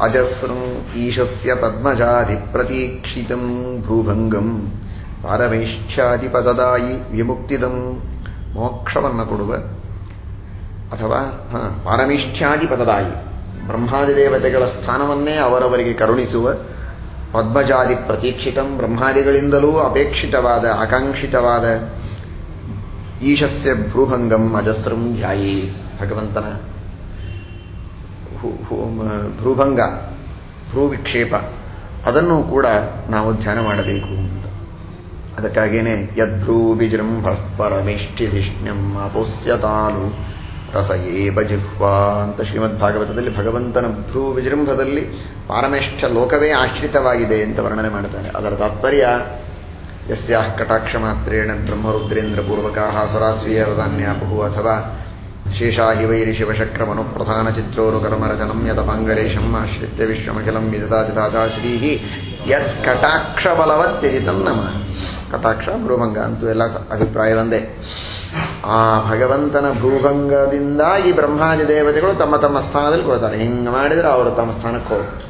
ಅಜಸ್ರಂ ಈಶಸ್ಯ ಪದ್ಮಜಾದಿ ಪ್ರತೀಕ್ಷಿತಂ ಭ್ರೂಭಂಗಂ ಪಾರಮೇಷ್ಠ್ಯಾಧಿಪದದಾಯಿ ವಿಮುಕ್ತಿದಂ ಮೋಕ್ಷವನ್ನು ಕೊಡುವ ಅಥವಾ ಹ, ಪಾರಮೇಷ್ಠ್ಯಾಧಿಪದದಾಯಿ ಬ್ರಹ್ಮಾದಿ ದೇವತೆಗಳ ಸ್ಥಾನವನ್ನೇ ಅವರವರಿಗೆ ಕರುಣಿಸುವ ಪದ್ಮಜಾದಿ ಪ್ರತೀಕ್ಷಿತಂ ಬ್ರಹ್ಮಾದಿಗಳಿಂದಲೂ ಅಪೇಕ್ಷಿತವಾದ ಆಕಾಂಕ್ಷಿತವಾದ ಈಶಸ್ಯ ಭ್ರೂಭಂಗಂ ಅಜಸ್ರಂ ಧ್ಯಾಯೇ ಭಗವಂತನ ಭ್ರೂಭಂಗ, ಭ್ರೂವಿಕ್ಷೇಪ, ಅದನ್ನು ಕೂಡ ನಾವು ಧ್ಯಾನ ಮಾಡಬೇಕು ಅಂತ. ಅದಕ್ಕಾಗೇನೆ ಯದ್ಭ್ರೂ ವಿಜೃಂಭ ಪರಮೇಷ್ಠಿಧಿಷ್ಣ್ಯಂ ಅಪೋಸ್ಯತಾಲು ರಸಯೇ ಬಜಿಹ್ವಾ ಅಂತ ಶ್ರೀಮದ್ ಭಾಗವತದಲ್ಲಿ ಭಗವಂತನ ಭ್ರೂ ವಿಜೃಂಭದಲ್ಲಿ ಪಾರಮೇಷ್ಠ ಲೋಕವೇ ಆಶ್ರಿತವಾಗಿದೆ ಅಂತ ವರ್ಣನೆ ಮಾಡ್ತಾನೆ ಅದರ ತಾತ್ಪರ್ಯ, ಯಸ್ಯಾಃ ಕಟಾಕ್ಷ ಮಾತ್ರೇಣ ಬ್ರಹ್ಮರುದ್ರೇಂದ್ರ ಪೂರ್ವಕಾ ಸರಾಸ್ವೀಯ ವೈರಿ ಶಿವಶಕ್ರಮನು ಪ್ರಧಾನ ಚಿತ್ರೋರು ಕರ್ಮರಚನಂ ಯತಪಾಂಗಲೇಶಂ ಆಶ್ರಿತ್ಯ ವಿಶ್ವಮಖಿಲಂ ವಿದದಾತಿ ತಾತಾ ಶ್ರೀಃ ಯತ್ ಕಟಾಕ್ಷ ಬಲವತ್ಯಜಿತಂ ನಮಃ ಕಟಾಕ್ಷ ಭ್ರೂಭಂಗ ಅಂತೂ ಎಲ್ಲ ಸ- ಅಭಿಪ್ರಾಯ ಒಂದೇ ಆ ಭಗವಂತನ ಭೂಭಂಗದಿಂದಾಗಿ ಬ್ರಹ್ಮಾದಿ ದೇವತೆಗಳು ತಮ್ಮ ತಮ್ಮ ಸ್ಥಾನದಲ್ಲಿ ಕೊಡ್ತಾರೆ ಹಿಂಗೆ ಮಾಡಿದರೆ ಅವರು ತಮ್ಮ ಸ್ಥಾನಕ್ಕೆ ಹೋಗ್ತಾರೆ